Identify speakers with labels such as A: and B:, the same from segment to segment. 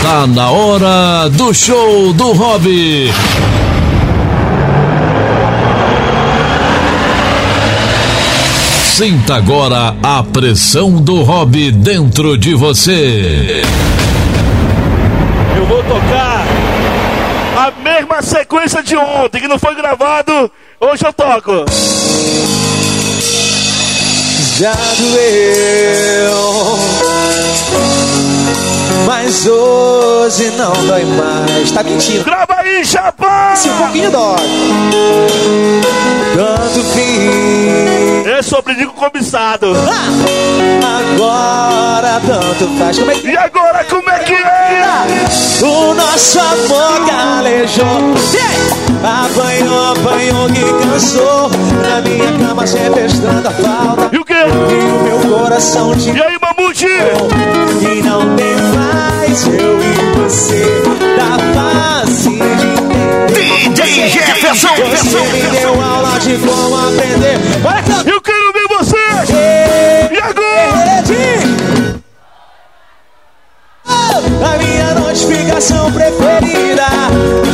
A: Está na hora do show do Rob. Sinta agora a pressão do Rob dentro de você.
B: Eu vou tocar a mesma sequência de ontem, que não foi gravado. Hoje eu toco.
C: Já doeu, mas hoje não dói mais. Tá mentindo.
B: Grava aí, Japão!
C: Se um pouquinho dói. Tanto fiz.
B: Eu sou o cobiçado.
C: Ah, agora tanto faz. Como é que
B: E agora, como é que é?
C: O nosso amor galejou Apanhou, apanhou que cansou Na minha cama sempre estando a falta
B: E o quê?
C: E o meu coração te
B: E aí, Mamute?
C: E não tem mais eu e você
D: Jefferson.
C: Você me deu aula de como aprender que
B: Eu quero ver vocês! E agora?
C: A minha notificação preferida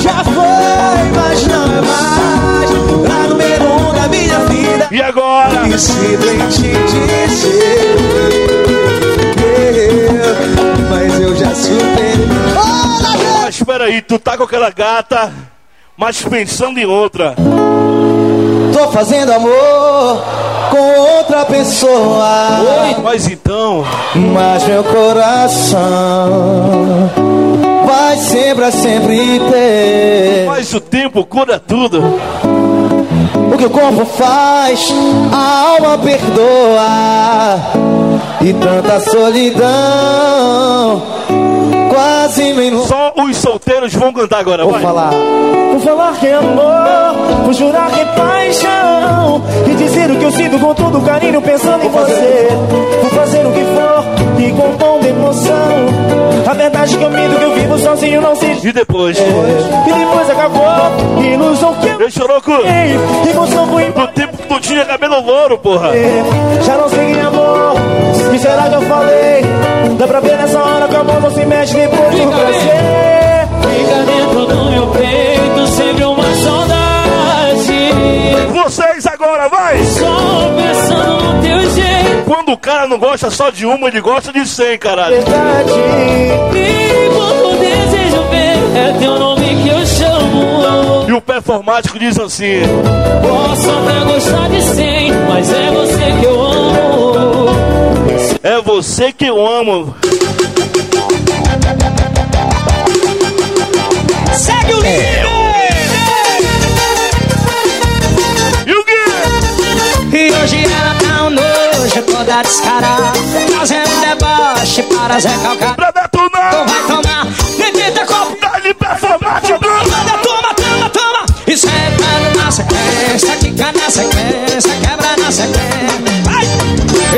C: já foi, mas não é mais. A número um da minha vida.
B: E agora?
C: E simplesmente dizer. Mas eu já superei.
B: Mas espera aí, tu tá com aquela gata, mas pensando em outra.
C: Tô fazendo amor com outra pessoa.
B: Mas então,
C: Mas meu coração vai sempre, sempre ter.
B: mas o tempo cura tudo.
C: O que o corpo faz, a alma perdoa. E tanta solidão, quase me
B: Só os solteiros vão cantar agora,
C: Vou
B: vai.
C: falar.
E: Por falar que é amor, por jurar que é paixão E dizer o que eu sinto com todo carinho pensando em você Por fazer o que for e com tom de emoção A verdade que eu minto que eu vivo sozinho não se
B: E depois?
E: E depois acabou, ilusão que eu
B: Ei, Choroco,
E: Ei, emoção foi
B: no tempo que tu tinha cabelo louro, porra.
E: Já não sei quem é amor, que será que eu falei? Dá pra ver nessa hora
B: Quando o cara não gosta só de uma, ele gosta de cem, caralho.
E: Verdade
F: E quando desejo ver, é teu nome que eu chamo.
B: E o performático diz assim:
F: Posso até gostar de cem, mas é você que eu amo.
B: É você que eu amo.
E: Segue o líder!
B: E o quê?
F: E hoje ela toda descarada. Fazendo deboche para recalcar.
B: Pra detonar!
F: Vai tomar, bebida copo.
B: Dá-lhe performático!
F: Toma, toma, toma, toma. Isso é dando na sequência, quica na sequência, quebra na sequência. Vai!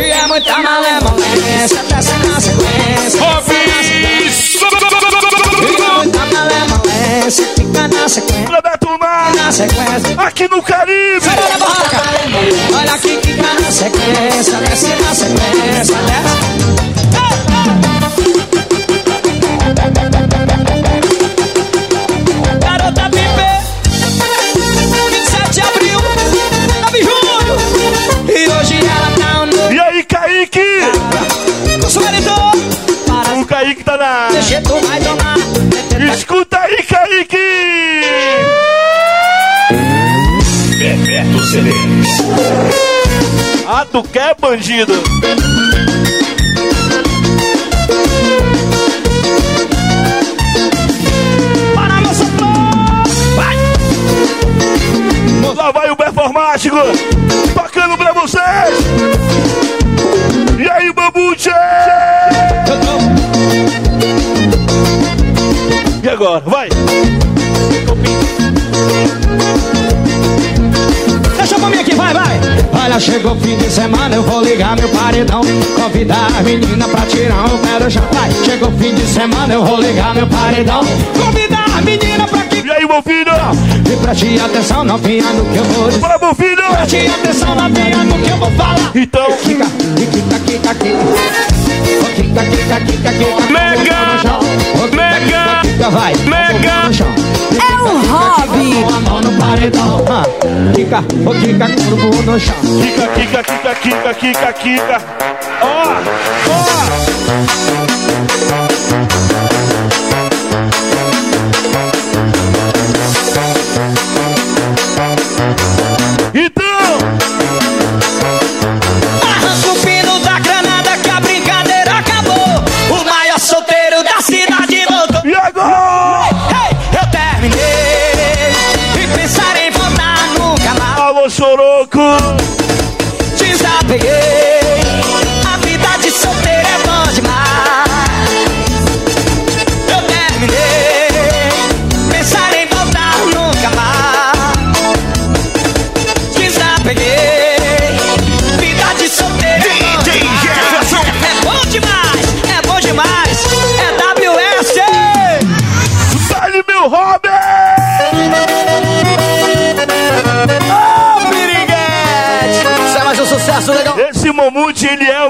F: E é muita malemolência, desce na sequência. E malemolência, quica na sequência,
B: detonar!
F: na sequência.
B: Aqui no Caribe!
F: Barraca. Olha aqui, quica na sequência, desce na sequência, desce. Tu
B: quer, bandido?
F: Para meu sopro Vai
B: Lá vai o performático! Vai
F: Olha, chegou o fim de semana, eu vou ligar meu paredão. Convidar a menina pra tirar um chão Vai, chegou o fim de semana, eu vou ligar meu paredão. Convidar a menina pra que
B: E aí, meu filho?
F: E preste atenção, novinha, no que eu vou dizer.
B: Bora, meu filho!
F: Preste atenção, novinha, no que eu vou falar.
B: Então,
F: Kika, kika, kika, kika Kika, kika, kika, kika
B: Mega!
F: Mega,
G: Kika, ô Kika, corpo no chão.
B: Kika, Kika, Kika, Kika, Kika, Kika. Ó, ó. Então,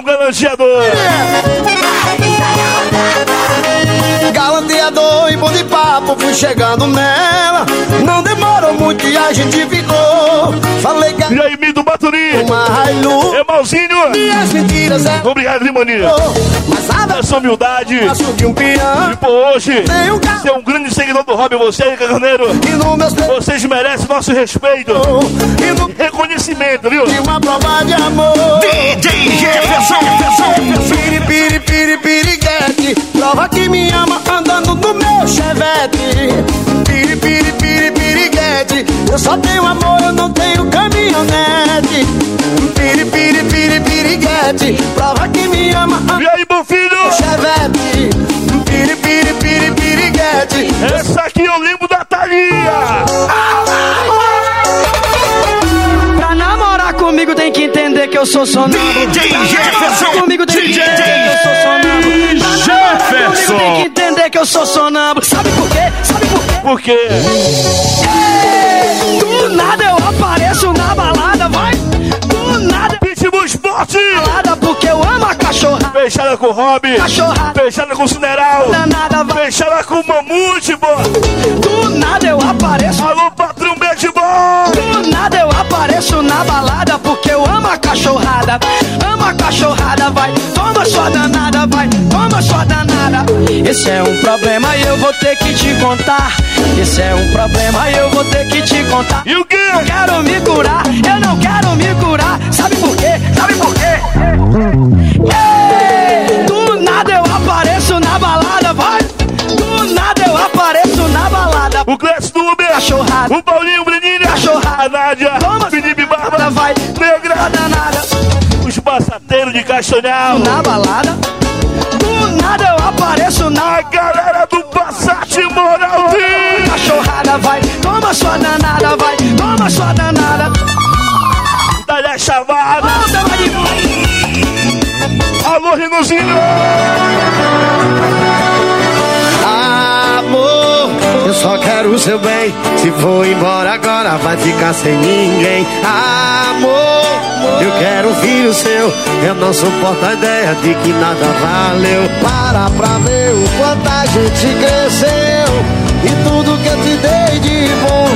B: Galanteador.
C: Galanteador e bom de papo, fui chegando nela. Não e a gente ficou. Falei que
B: E aí, Mito Baturi.
C: uma Hilux
B: Emalzinho.
C: e as mentiras é
B: Obrigado, Limoninho.
C: Mas nada
B: Essa humildade.
C: de um peão.
B: E pô, hoje,
C: Tem um carro
B: você é um grande seguidor do Robin, você Carneiro.
C: e no meus.
B: Vocês merecem nosso respeito.
C: E no
B: Reconhecimento, viu?
C: de uma prova de amor.
D: DJ Jefferson, Jefferson.
C: Piri, piri, piri, piriguete. Prova que me ama andando no meu chevette. Piri, piri, Eu só tenho amor, eu não tenho caminhonete. Piri, piri, piri, piriguete. Prova que me ama
B: E aí, bom filho?
C: chevette. Piri, piri, piri, piriguete.
B: Essa aqui eu lembro da Thalia.
G: Pra namorar comigo tem que entender que eu sou sonâmbulo.
D: DJ Jefferson.
G: Comigo tem que
D: DJ
G: entender que eu sou sonâmbulo.
B: Jefferson.
G: Comigo tem que entender que eu sou sonâmbulo. Sabe por quê? Sabe por quê?
B: Por quê?
G: Do nada eu apareço na balada, vai. Do nada
B: Pitbull Esporte.
G: balada porque eu amo a cachorra.
B: Fechada com o Rob.
G: Cachorrada.
B: Fechada com o Cineral.
G: Danada vai.
B: Fechada com o Mamute, pô.
G: Do nada eu apareço.
B: Alô, patrão Boy.
G: Do nada eu apareço na balada porque eu amo a cachorrada. Amo a cachorrada, vai. Vai. Toma sua danada. Esse é um problema e eu vou ter que te contar. Esse é um problema e eu vou ter que te contar.
B: E o quê?
G: Eu quero me curar, eu não quero me curar. Sabe por quê? Sabe por quê? Ei, Do nada eu apareço na balada, vai. Do nada eu apareço na balada.
B: O Clécio do Uber.
G: Cachorrada.
B: O Paulinho Brenini.
G: Cachorrada.
B: A Nádia. Felipe Os passateiros de Castanhal.
G: Na balada. Do nada eu apareço na
B: A galera do Passat Moralzinho.
G: cachorrada, vai. Toma sua danada, vai. Toma sua danada. Volta, vai de
B: Alô, Rinozinho.
C: Amor, eu só quero o seu bem. Se for embora agora, vai ficar sem ninguém. Amor, eu quero um filho seu. Eu não suporto a ideia de que nada valeu. Para pra ver o quanto a gente cresceu. E tudo que eu te dei de bom.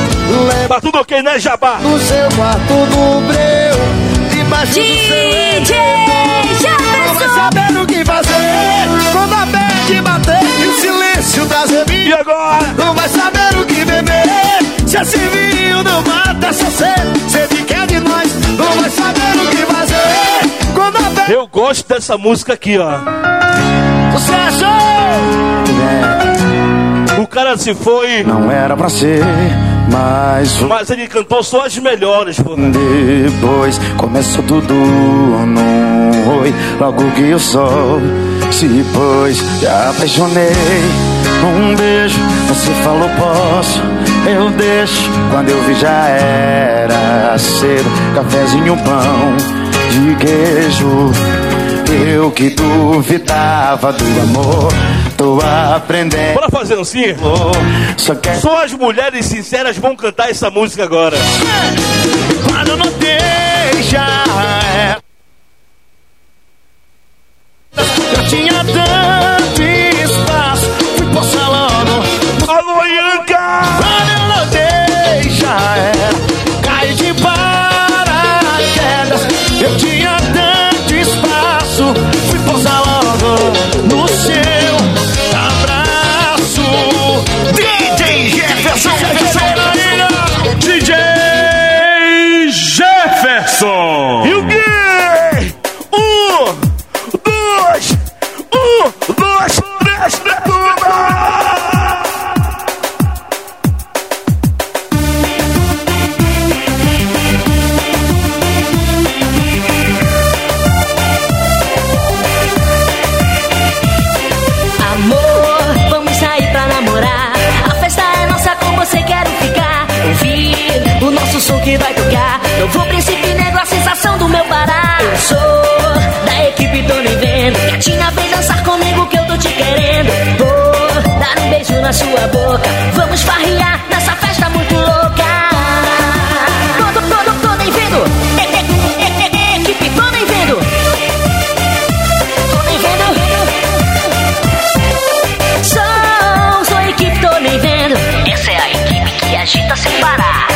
C: Lembra
B: Tá tudo ok, né, Jabá?
C: do seu quarto no breu. Debaixo do seu
H: DJ
C: Não vai saber o que fazer quando a bad bater e o silêncio trazer
B: E
C: vinho.
B: agora?
C: Não vai saber o que se esse vinho não mata essa sede. Sede que é de nós. Não vai saber o que fazer quando a
B: Eu gosto dessa música aqui, ó.
C: Sucesso!
B: O cara se foi,
C: Não era pra ser, mas
B: mas ele cantou só as melhores, pô.
C: Depois começou tudo num oi Logo que o sol se pôs Me apaixonei Um beijo, você falou posso Eu deixo, quando eu vi já era cedo. Cafezinho, pão de queijo. Eu que duvidava do amor. Tô aprendendo.
B: Bora fazer assim?
C: Só quero
B: Só as mulheres sinceras vão cantar essa música agora.
C: Quando não deixa. Eu tinha tanto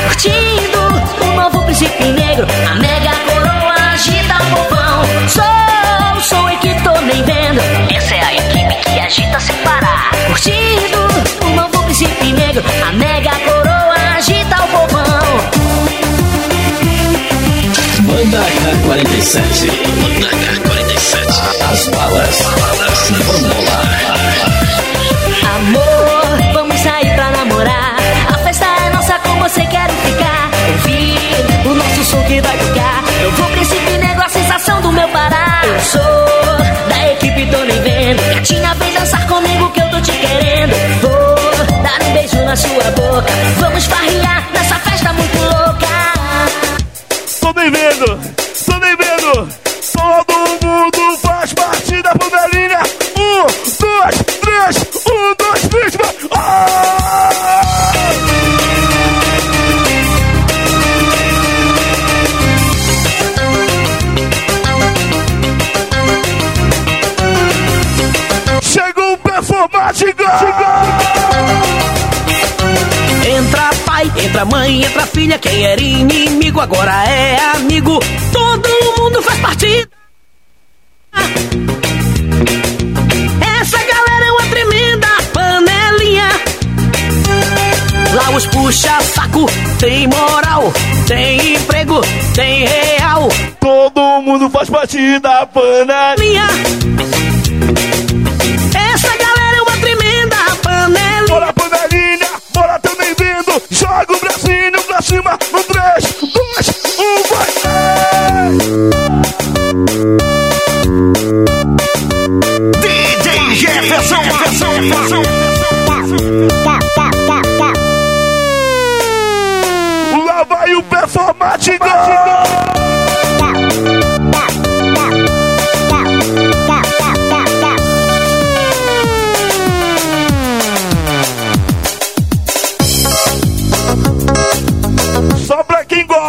I: Curtindo o novo príncipe negro. A mega coroa agita o povão. Sou, sou a equipe, tô nem vendo. Essa é a equipe que agita sem parar. Curtindo o novo príncipe negro. A mega coroa agita o povão.
J: Banda K47. Banda K47. As balas. Vamos lá.
I: Amor, você quero ficar. Ouvir o nosso som que vai tocar. Eu vou príncipe negro, a sensação do meu parar. Eu sou da equipe, tô nem vendo. Gatinha, vem dançar comigo que eu tô te querendo. Vou dar um beijo na sua boca. Vamos farrear nessa festa muito
K: filha. Quem era inimigo agora é amigo. Todo mundo faz parte. Essa galera é uma tremenda panelinha. Lá os puxa saco, tem moral, tem emprego, tem real.
B: Todo mundo faz parte da panelinha.
K: Essa galera é uma tremenda panelinha.
B: Bora, panelinha, bora também vendo. Joga o bracinho cima. No 3, 2, 1, vai.
D: DJ Jefferson, Jefferson, Jefferson.
B: Lá vai o performático.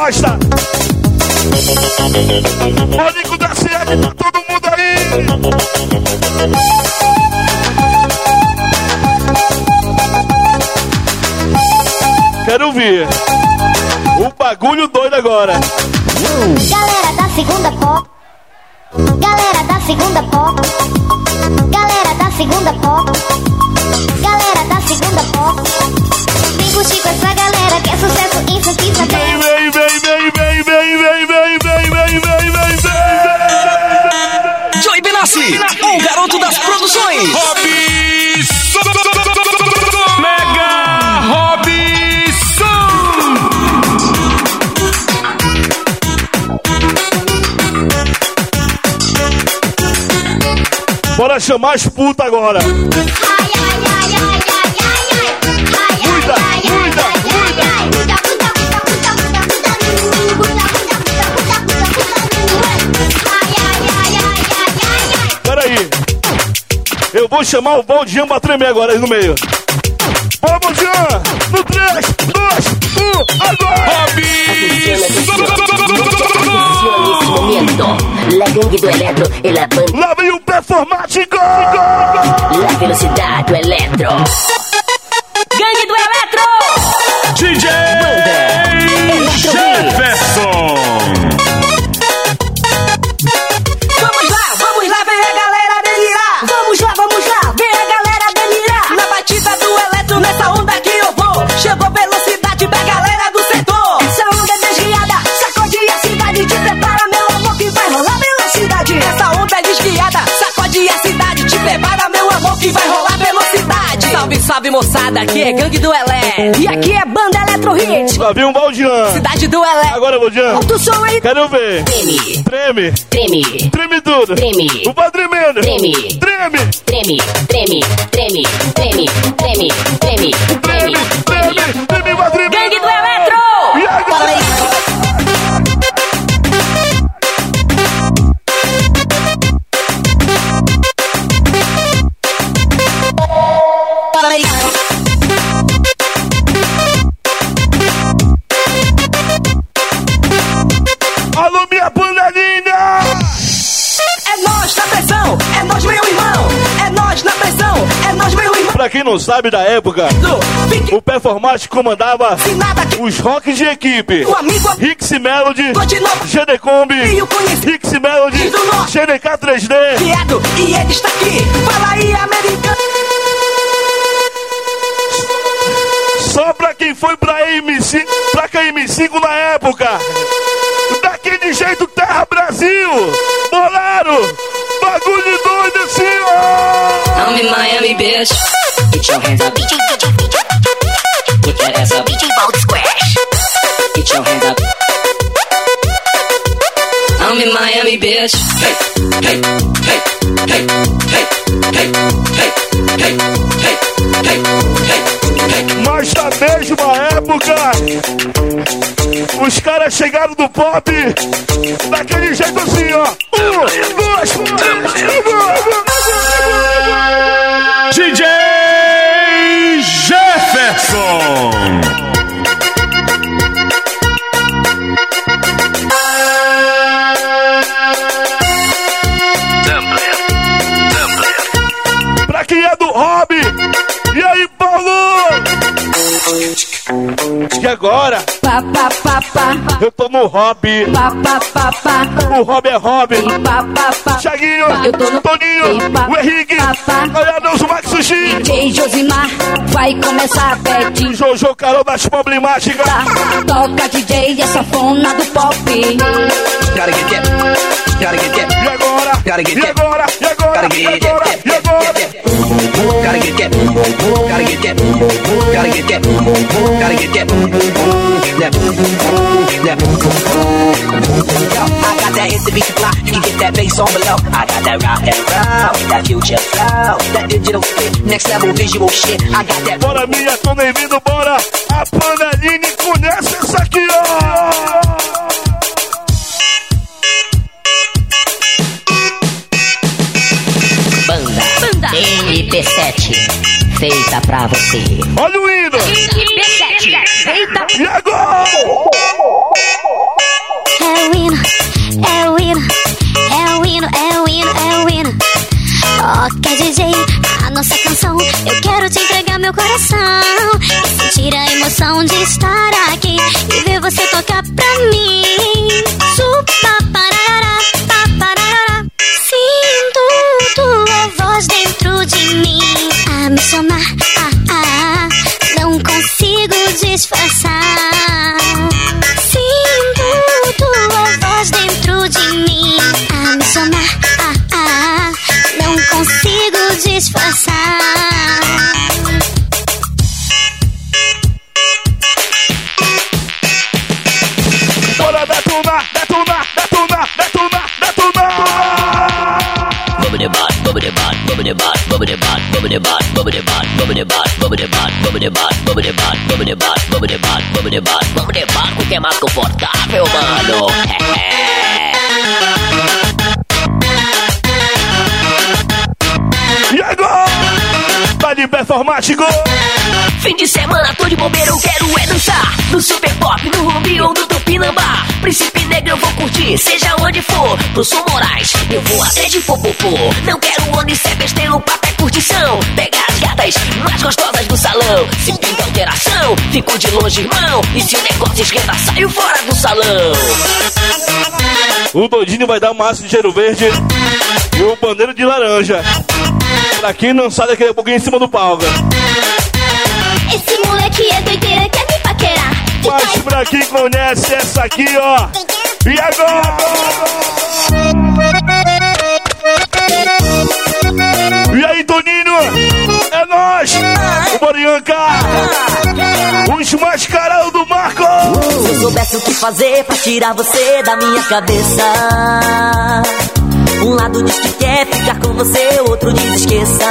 B: Gosta. Mônico da CL pra todo mundo aí. Quero ver. O bagulho doido agora.
L: Galera da segunda pop. Galera da segunda pop. Galera da segunda pop. Galera da segunda pop. Vem curtir com essa galera que é sucesso
B: Vem, vem, vem, vem, vem, vem, vem, vem, vem, vem, vem, vem, vem.
K: Joey Benassi, o garoto das produções.
A: Mega Robson!
B: Bora chamar as putas agora. Eu vou chamar o Valdian pra tremer agora aí no meio. Bora, Valdian! No 3, 2, 1, agora!
I: La gangue do eletro e la banda,
B: Lá vem o performático!
I: la velocidade do eletro. Gangue do eletro!
A: DJ Jefferson!
K: E aqui é Banda Eletro Hit.
B: Lá vem o Valdian!
K: Cidade do Elé.
B: Agora, Valdian!
K: Alto o som aí.
B: Quero ver!
I: Treme,
B: Treme!
I: treme,
B: Treme tudo!
I: Treme.
B: O vai tremendo!
I: Treme.
B: Treme!
I: treme, treme, treme, treme, treme, treme,
B: Treme!
I: treme,
B: Treme! Sabe da época, o Performate comandava os rocks de equipe. Rix Melody, GDCombi, Rix Melody, GDK 3D.
M: Viado, e ele está aqui. Fala aí, americano.
B: Só pra quem foi pra MC, pra KM5 na época. Daquele jeito Terra Brasil. Bolero.
I: Bitch. Get your hands up. Put that ass up. Bold Squash. Get your hands up. I'm in Miami, bitch. Hey, hey, hey, hey, hey, hey, hey, hey, hey, hey, hey.
B: Mas na mesma época, os caras chegaram do pop daquele jeito assim, ó. Um, dois, quem é do hobby. E aí, Paulo? E agora?
M: Pa, pa, pa, pa.
B: Eu tô no hobby.
M: Pa, pa, pa, pa.
B: O hobby é hobby.
M: Pa, pa, pa.
B: Thiaguinho,
M: Eu tô no-
B: Toninho,
M: Pa,
B: o Henrique,
M: pa, pa.
B: olha Deus, o Max Sushi.
M: DJ Josimar vai começar a bet.
B: Jojo Carol das Problemáticas.
M: Toca DJ, essa fona do pop.
N: Gotta get that. Gotta get that.
B: E agora?
N: Gotta get
B: E
N: that.
B: agora? E agora?
N: Gotta
B: E
N: get
B: agora?
N: that.
B: E agora?
N: Gotta get that. Gotta get that. Gotta get that. Gotta get that. That. That. Yo, I got that hit to be fly. You can get that bass on below. I got that rock and roll, that future flow, that digital spit, next level visual shit. I got that.
B: Bora minha, tô bem-vindo, bora! A Paneline conhece essa aqui, ó!
I: MP7. Feita pra você.
B: Olha o hino!
I: MP7. Feita.
B: E agora?
O: É o hino, é o hino, é o hino, é o hino, é o hino. Toca DJ, a nossa canção. Eu quero te entregar meu coração. E sentir a emoção de estar aqui e ver você tocar pra mim.
I: Príncipe negro eu vou curtir, seja onde for Pro Sul Moraes, eu vou até de popopô Não quero onde ser besteiro, papo é curtição Pegar as gatas mais gostosas do salão Se pinta alteração, fico de longe, irmão E se o negócio esquenta, saio fora do salão
B: O doidinho vai dar um maço de cheiro verde e o bandeiro de laranja. Pra quem não sabe, daqui a pouquinho em cima do palco.
O: Esse moleque é doideira.
B: Mas pra quem conhece essa aqui, ó. E agora? E aí, Toninho? É nós! O Borianca! Os mascarados do Marco!
I: Se eu soubesse o que fazer pra tirar você da minha cabeça Um lado diz que quer ficar com você, outro diz esqueça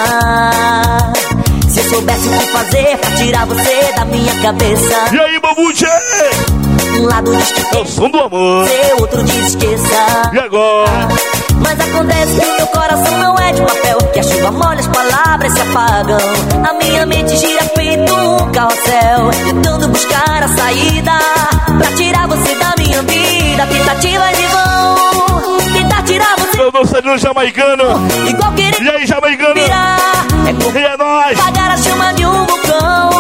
I: Se eu soubesse o que fazer pra tirar você da minha cabeça
B: E aí, Babuche?
I: Um lado diz que
B: É o som do amor!
I: quer, outro diz esqueça
B: E agora?
I: Mas acontece que o meu coração não é de papel Que a chuva molha, as palavras se apagam A minha mente gira feito um carrossel Tentando buscar a saída Pra tirar você da minha vida Tentativas de vão Tentar tirar você
B: Meu dançarino jamaicano!
I: Igual querer
B: E aí, jamaicano?
I: virar É
B: e é nóis!
I: Tagara chama de um vulcão,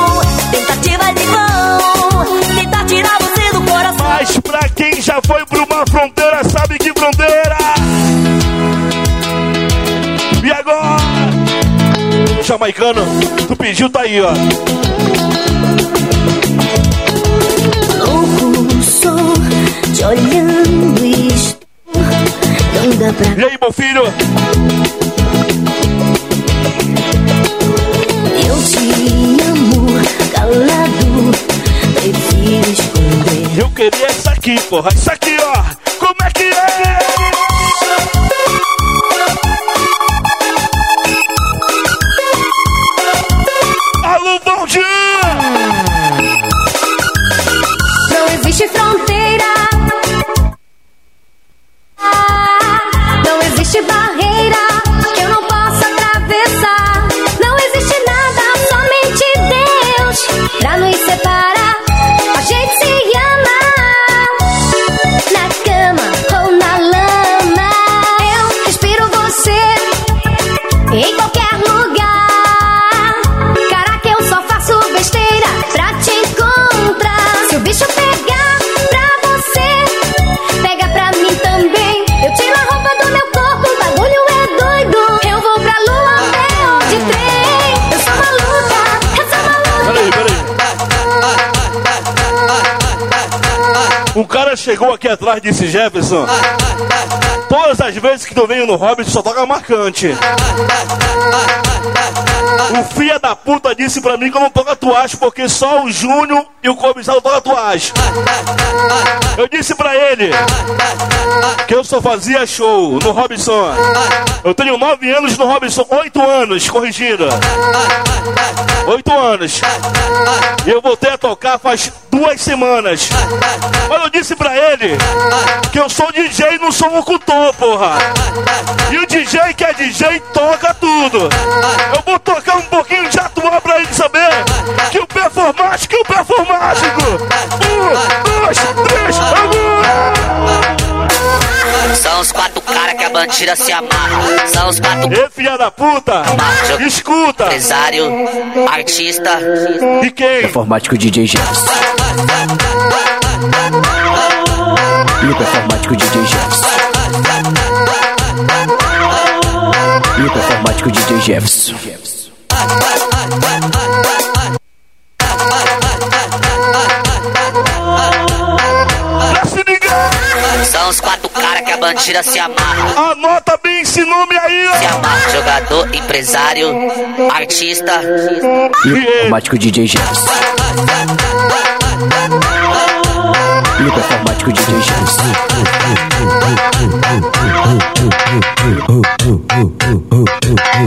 I: tentativa de vão, tentar tirar você do coração. Mas
B: pra quem já foi pra uma fronteira, sabe que fronteira? E agora? Jamaicano, tu pediu, tá aí, ó.
I: Louco sou, te olhando e estou, não dá pra...
B: E aí, meu filho? Queria isso aqui, porra. Isso aqui, ó. Chegou aqui atrás e disse, Jefferson, todas as vezes que tu venho no Hobbit só toca marcante. O filho da puta disse pra mim que eu não toco tatuagem porque só o Júnior e o comissário tocam tatuagem. Eu disse pra ele que eu só fazia show no Robson. Eu tenho nove anos no Robson, oito anos, corrigindo. Oito anos. Eu voltei a tocar faz duas semanas. Mas eu disse pra ele que eu sou DJ e não sou locutor, porra. E o DJ que é DJ toca tudo. Eu vou tocar um pouquinho de atual pra ele saber que o performático é o performático. Um, dois, três, agora!
P: São os quatro caras que a bandida se amarra. São os quatro
B: Ê, filha da puta! Escuta!
P: empresário, artista.
B: E quem?
Q: Performático DJ Jefferson. E o performático DJ Jefferson. E o performático DJ Jefferson.
P: São os quatro caras que a bandida se amarra.
B: Anota bem esse nome aí, ó.
P: Se amarra. Jogador, empresário, artista.
Q: E o performático DJ. E o performático DJ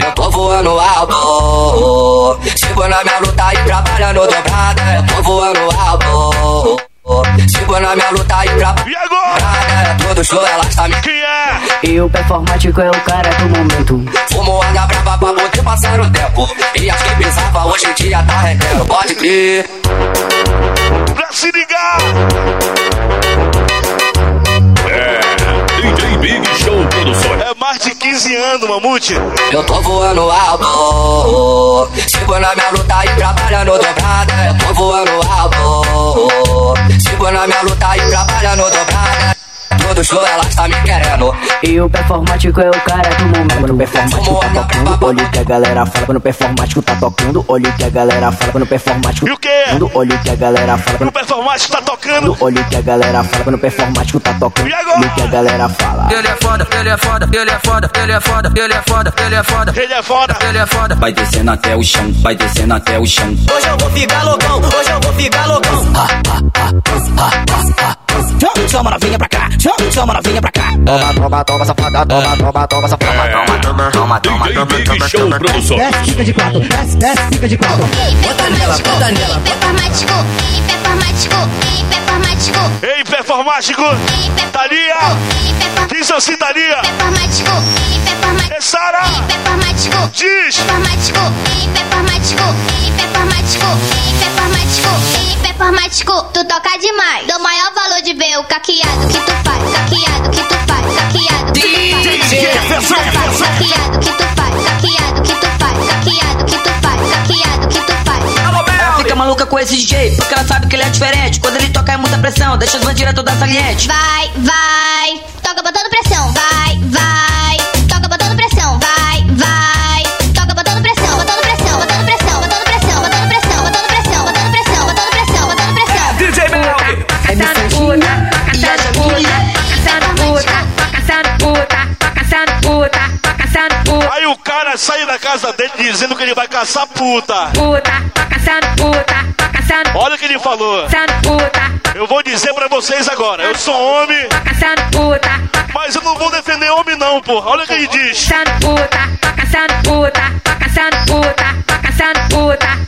R: Eu tô voando alto, sigo na minha luta e trabalhando dobrada. Eu tô voando alto, sigo na minha luta e trabalhando dobrada. Todo show ela está me
B: Quem é?
F: E o performático é o cara do momento.
R: Fumo anda brava pra poder passar o tempo. E as que pensava hoje em dia tá rendendo, pode crer.
B: Pra se ligar!
A: É, DJ Big Show Produções.
B: É mais de 15 anos, Mamute.
R: Eu tô voando alto, sigo na minha luta e trabalhando dobrada. Eu tô voando alto, sigo na minha luta e trabalhando dobrada. Todo show ela está me querendo.
F: E o performático é o cara do momento. Quando o performático tá tocando, olha o que a galera fala. Quando o performático tá tocando, olha o que a galera fala. Quando o performático
B: E o quê?
F: olha o que a galera fala.
B: O performático tá tocando.
F: Olha o que a galera fala. Quando o performático tá tocando,
B: E agora?
F: olha o que a galera fala.
R: Ele é foda, ele é foda, ele é foda, ele é foda, ele é foda, ele é foda.
B: Ele é foda.
R: Ele é foda.
Q: Vai descendo até o chão, vai descendo até o chão.
S: Hoje eu vou ficar loucão, hoje eu vou ficar loucão.
Q: Chama novinha pra cá, chama, chama novinha pra cá.
S: Toma, toma, toma, safada, toma, toma, toma, safada, toma, toma, toma, toma, toma,
A: Big
S: toma,
A: Show
S: toma.
A: Produções.
T: Desce, fica de quatro, desce, desce, fica de quatro.
L: Bota nela, bota nela. Performático, ei, performático, ei, performático.
B: Ei, performático! Thalia! Diz assim, Thalia!
L: Performático, ei, performático.
B: É Sara!
L: Performático.
B: Diz!
L: Performático, ei, performático, ei, performático. Tu toca demais. Dou maior valor de ver o caqueado que tu faz, caqueado que tu faz, caqueado que tu faz, caqueado que tu faz, caqueado que tu faz, caqueado que tu faz, caqueado que tu faz.
P: Ela fica maluca com esse DJ, porque ela sabe que ele é diferente. Quando ele toca é muita pressão, deixa as bandidas todas salientes.
L: Vai, vai, toca botando pressão, vai.
B: up dele dizendo que ele vai caçar puta.
I: Puta, caçando puta, caçando
B: Olha o que ele falou.
I: caçando puta,
B: Eu vou dizer pra vocês agora. Eu sou homem,
I: caçando puta,
B: mas eu não vou defender homem não, porra. Olha o que ele diz.
I: caçando puta, caçando puta, caçando puta, caçando puta.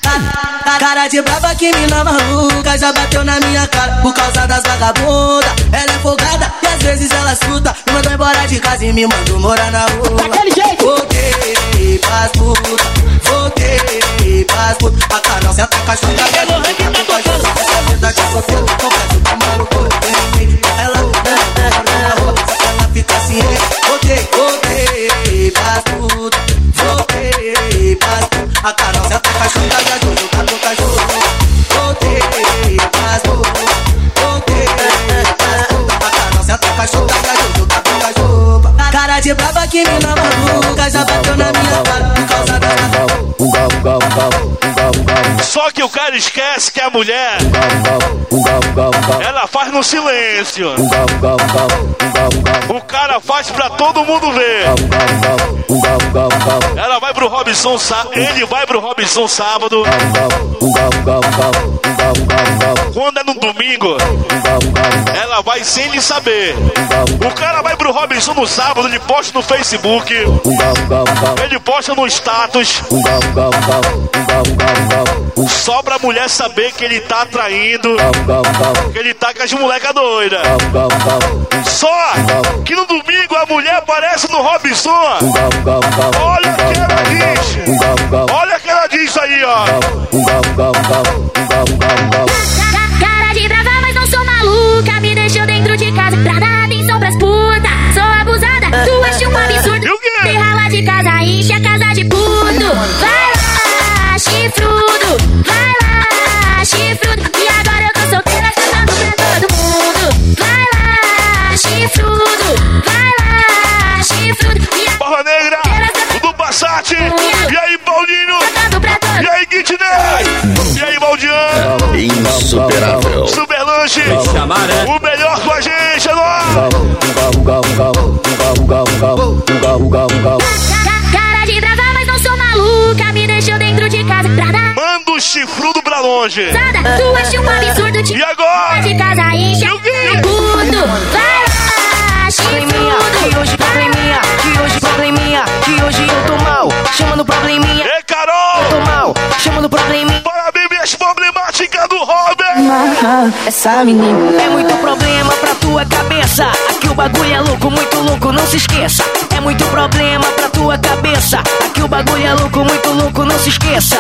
U: Cara de brava que mina maluca Já bateu na minha cara por causa das vagabundas Ela é folgada e às vezes ela escuta Me mandou embora de casa e me mandou morar na rua Daquele jeito Voltei pras puta Foguei basco, a canal senta com a chuva. Pegou o ranking, tá tocando. É verdade, que eu confesso, tá maluco. Vem, ela, ela, ela fica assim. Foguei, foguei basco, foguei basco, a canal senta com a chuva. Me ajuda, tá tocando. Foguei basco, foguei a canal senta com a chuva. Me ajuda, tá. Cara de braba que me namorou, nunca já bateu na minha cara.
B: Só que o cara esquece que a mulher, ela faz no silêncio. O cara faz pra todo mundo ver. Ela vai pro Robson, sá- ele vai pro Robson sábado. Quando é no domingo, ela vai sem ele saber. O cara vai pro Robson no sábado, ele posta no Facebook, ele posta no status. Só pra mulher saber que ele tá traindo, que ele tá com as molecas doidas. Só que no domingo a mulher aparece no Robson. Olha o que ela diz. Olha o que ela diz aí, ó.
V: Cara de brava, mas não sou maluca. Me deixou dentro de casa pra dar E
B: aí, Paulinho? E aí, Guitney? E aí, Valdiano?
A: Insuperável.
B: Super Lanche. O melhor com a gente, é nóis.
V: Ca- Cara de brava, mas não sou maluca. Me deixou dentro de casa pra dar.
B: Manda o chifrudo pra longe.
V: Nada, tu acha um absurdo te
B: E agora?
V: de casa enche o puto. Vai lá,
F: Probleminha, que
V: chifrudo.
F: hoje probleminha, que hoje probleminha, que hoje chamando probleminha.
B: Parabéns, minhas problemáticas do Robert.
F: Essa menina é muito problema pra tua cabeça. Aqui o bagulho é louco, muito louco, não se esqueça. É muito problema pra tua cabeça. Aqui o bagulho é louco, muito louco, não se esqueça.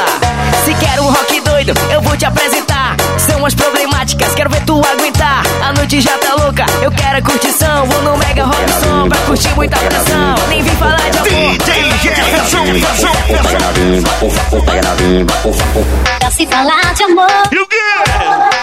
F: Se quer um rock doido, eu vou te apresentar. São as problemáticas, quero ver tu aguentar. A noite já tá louca, eu quero a curtição. Vou no Mega Robson pra curtir muita pressão. Nem vim falar de amor.
L: Pra se falar de amor,
B: E o quê?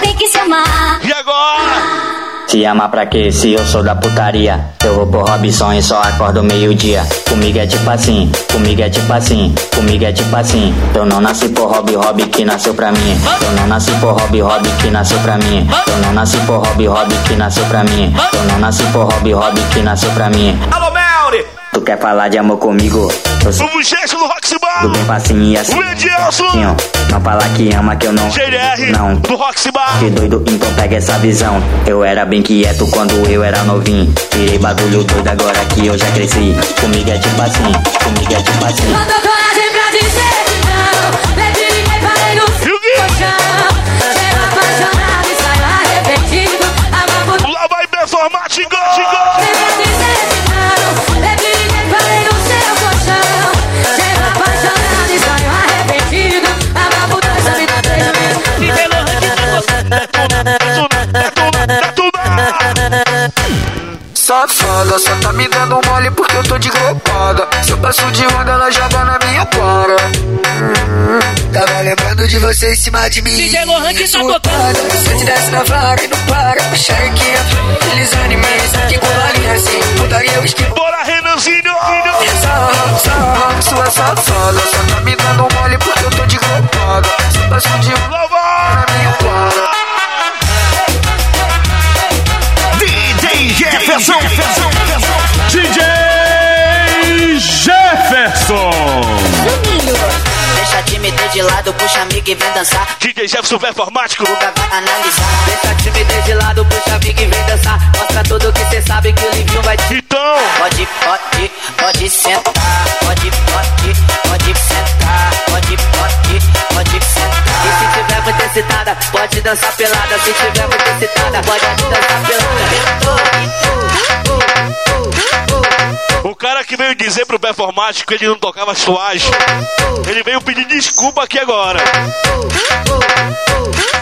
L: tem que se amar.
B: E agora?
R: Se ama pra quê? Se eu sou da putaria. Eu vou pro Robson e só acordo meio-dia. Comigo é tipo assim, comigo é tipo assim, comigo é tipo assim. Eu não nasci por hobby, hobby que nasceu pra mim. Eu não nasci por hobby, hobby que nasceu pra mim. Eu não nasci por hobby, hobby que nasceu pra mim. Eu não nasci por hobby, hobby que nasceu pra mim.
B: Alô, Melri.
R: Tu quer falar de amor comigo? Eu sou
B: O do Bar.
R: do bem facinho e assim.
B: O Edilson.
R: Não fala que ama que eu não.
B: GLR
R: Não.
B: do Roxy Bar.
R: Que doido, então pega essa visão. Eu era bem quieto quando eu era novinho. Tirei bagulho doido agora que eu já cresci. Comigo é tipo assim, comigo é tipo assim.
V: Mandou coragem pra dizer não. Leve ninguém parei no colchão. Chego apaixonado e saio arrependido. Amar por
B: Lá vai performático.
V: pra
U: Safada, só tá me dando mole porque eu tô de roubada. Se eu passo de onda, ela já dá na minha cara. Hum, tava lembrando
W: de você em cima de mim.
X: DJ Lohan que tá tocando.
W: Se eu te desce na vaga e não para, chega aqui, eles animais, que colarinha assim, putaria, whisky.
B: Bora, Renanzinho!
W: Sarra, sarra, sua safada, só tá me dando mole porque eu tô de roubada. De
X: lado, puxa amigo e vem dançar.
B: DJ Jefferson Performático.
X: Guga vai analisar. Deixa timidez de lado, puxa amigo e vem dançar. Mostra tudo que cê sabe que o livinho vai te.
B: Então,
X: Pode, pode, pode sentar. Pode, pode, pode sentar. Pode, pode, pode sentar. E se tiver muito excitada, pode dançar pelada. Se tiver muito excitada, pode dançar pelada.
B: O cara que veio dizer pro Performático que ele não tocava suage, ele veio pedir desculpa aqui agora.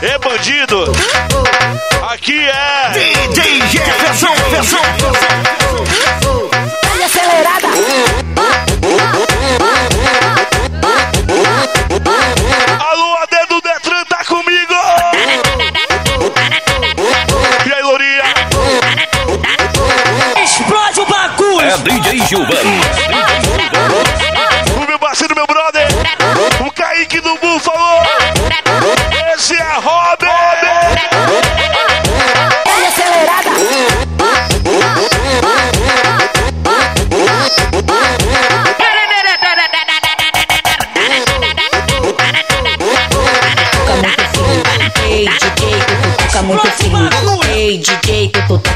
B: Ê, bandido! Aqui é.
D: DJ Jefferson.
X: Olha acelerada.
B: Alô,
X: O
B: meu parceiro, meu brother, o Kaique do Búfalo. Esse é Robin.
X: Olha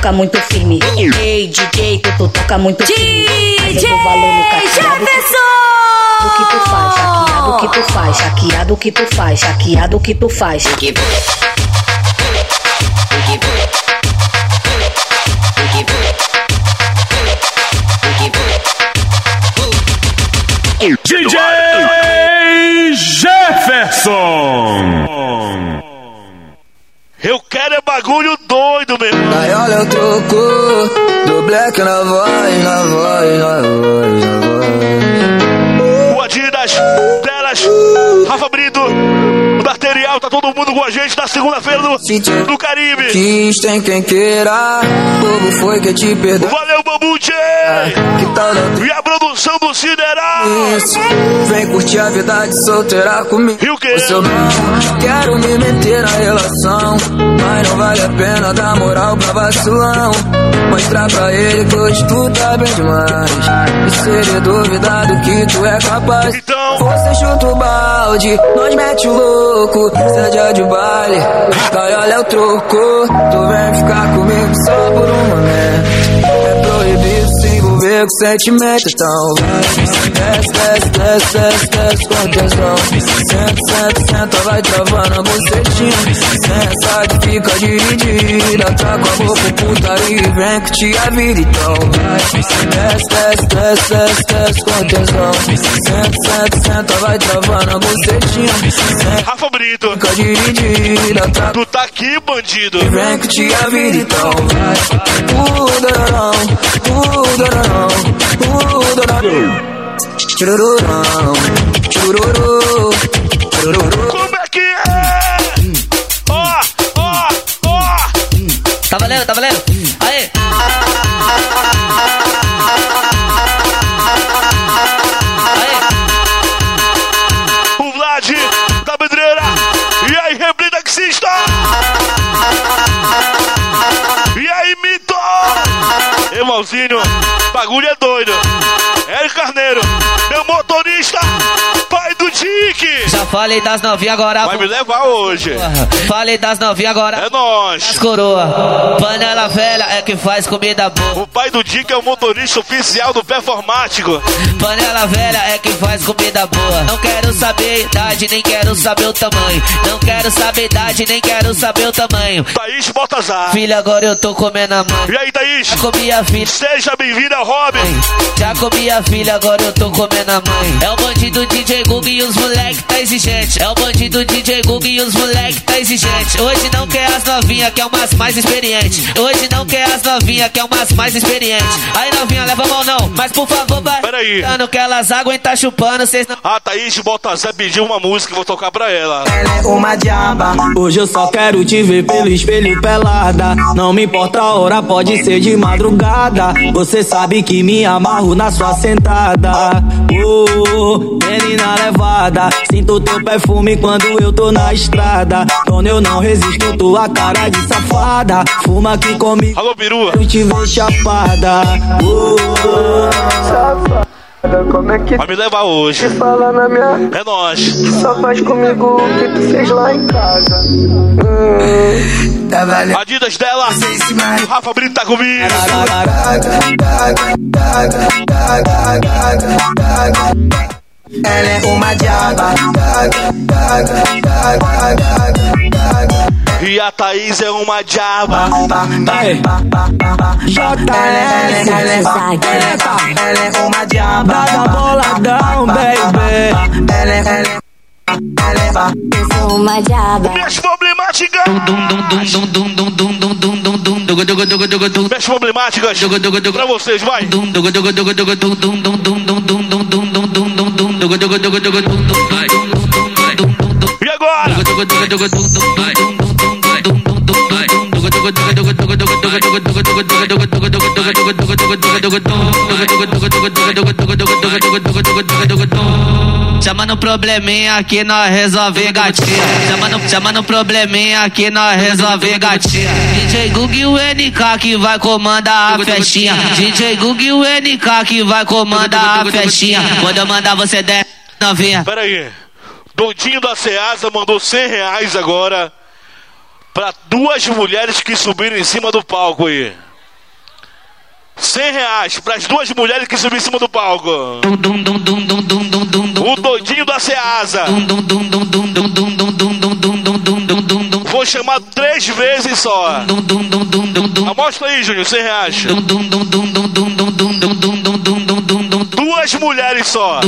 Y: toca muito firme. Ei, DJ, que tu toca muito firme. Dou valor no caqueado que tu faz, chaqueado que tu faz, chaqueado que tu faz, chaqueado que tu faz.
B: DJ
W: black na voz, na voz, na voz, na voz.
B: O Adidas, delas, Rafa Brito, o da Arterial, tá todo mundo com a gente na segunda-feira do, do Caribe.
W: Quis tem quem queira, bobo foi que te perdoou.
B: Valeu, Bambuche!
W: Que tal da
B: E a
W: Isso? Vem curtir a vida de solteira comigo.
B: E o quê?
W: Se eu não quero me meter na relação, mas não vale a pena dar moral pra vacilão. Mostrar pra ele que hoje tu tá bem demais. E se ele duvidar do que tu é capaz,
B: Então,
W: você chuta o balde, nós mete o louco, seja de baile. Vai, olha o troco, tu vem ficar comigo só por um momento. É envolver com sentimento, então vai. Desce, desce, desce, desce, desce com atenção. Senta, senta, senta, vai travando a bocetinha. Senta que fica dividida, tá com a boca putaria e vem que te a vida, então vai. Desce, desce, desce, desce, desce com atenção. Senta, senta, senta, vai travando a bocetinha. Senta,
B: Rafa Brito,
W: fica dividida, tá
B: tu tá aqui, bandido.
W: e vem que te a vida, então vai. Uh, dororão, uh, dororão. Churururão, chururu, chururu.
B: Como é que é? Ó, ó, ó.
X: Tá valendo, tá valendo? Aê!
B: O Vlad da Pedreira. E aí, Reblin Taxista. E Irmãozinho, bagulho é doido. Eric Carneiro, meu motorista, Dick.
X: Já falei das novinhas agora.
B: Vai me levar hoje.
X: Falei das novinhas agora.
B: É nóis.
X: As coroa. Panela velha é que faz comida boa.
B: O pai do Dick é o motorista oficial do Performático.
X: Panela velha é que faz comida boa. Não quero saber a idade, nem quero saber o tamanho. Não quero saber a idade, nem quero saber o tamanho.
B: Thaís Baltazar.
X: Filha, agora eu tô comendo a mãe.
B: E aí, Thaís?
X: Já comi a filha.
B: Seja bem-vinda, Robin.
X: Já comi a filha, agora eu tô comendo a mãe. É o bandido DJ Google e os moleque tá exigente. É o bandido DJ Google e os moleque tá exigente. Hoje não quer as novinha, quer umas mais experientes. Hoje não quer as novinha, quer umas mais experientes. Aí novinha, leva a mão não, mas por favor vai.
B: Peraí.
X: Dando que elas aguentam chupando, cês não.
B: A Thaís Baltazar pediu uma música, vou tocar pra ela.
Q: Ela é uma diaba. Hoje eu só quero te ver pelo espelho pelada. Não me importa a hora, pode ser de madrugada. Você sabe que me amarro na sua sentada. Oh, menina Sinto teu perfume quando eu tô na estrada. Quando eu não resisto, tua cara de safada. Fuma aqui comigo.
B: Alô, perua.
Q: Eu te ver chapada. Oh, safada. Como é que
B: Vai me levar hoje.
Q: fala na minha
B: É nós.
Q: só faz comigo o que tu fez lá em casa. Hum, tá valendo.
B: Adidas dela. O Rafa Brito tá comigo.
Q: Ela é uma diaba.
B: E a Thaís é uma diaba.
Q: Ela é uma diaba. Dá boladão, baby. Ela é, é, é,
O: Eu sou uma diaba.
B: Mexe problemática. Mexe problemáticas. Pra vocês, vai. E agora?
X: Chama no probleminha que nós resolve gatinha. Chama no, chama no probleminha que nós resolve gatinha. DJ Gug e o NK que vai comandar a festinha. DJ Gug e o NK que vai comandar a festinha. Quando eu mandar você der novinha.
B: Pera aí. Dondinho da Ceasa mandou 100 reais agora pra duas mulheres que subiram em cima do palco aí. 100 reais para as duas mulheres que subiram em cima do palco. O doidinho da Ceasa. Vou chamar três vezes só. Amostra aí, Júnior, 100 reais. Duas mulheres só.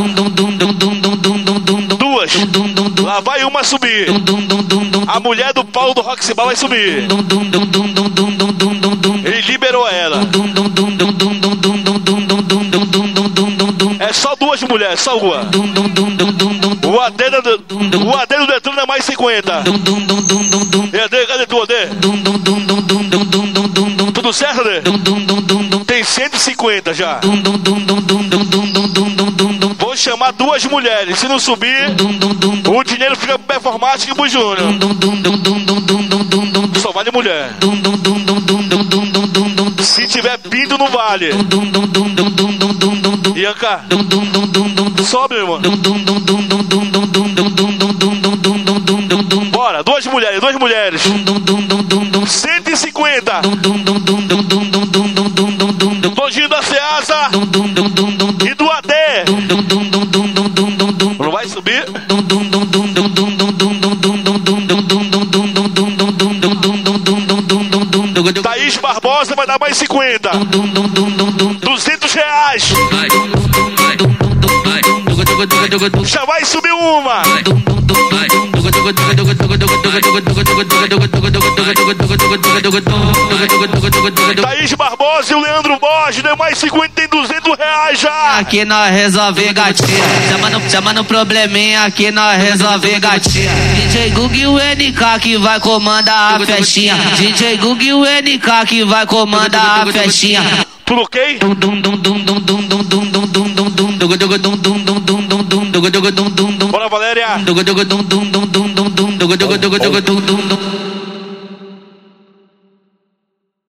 B: Duas. Lá vai uma subir. A mulher do Paulo do Roxy Ball vai subir. Ele liberou ela. É só duas mulheres, só uma. O AD, do, o do Detran é mais 50. E AD, cadê tu, AD? Tudo certo, AD? Tem 150 já. Vou chamar duas mulheres. Se não subir, o dinheiro fica pro performático e pro Júnior. Só vale mulher. Se tiver pinto, não vale. Ianca, sobe, irmão. Bora, duas mulheres, duas mulheres. 150. Dojinho da Ceasa. E do AD. Mais 50. 200 reais. Já vai subir uma. Thaís Barbosa e o Leandro Borges, deu mais 50 tem 200 reais já.
X: Aqui nós resolve gatinha. Chama no, chama no probleminha que nós resolve gatinha. DJ Gug e o NK que vai comandar a festinha. DJ Gug e o NK que vai comandar a festinha.
B: Tudo ok?
X: Bora,
B: Valéria.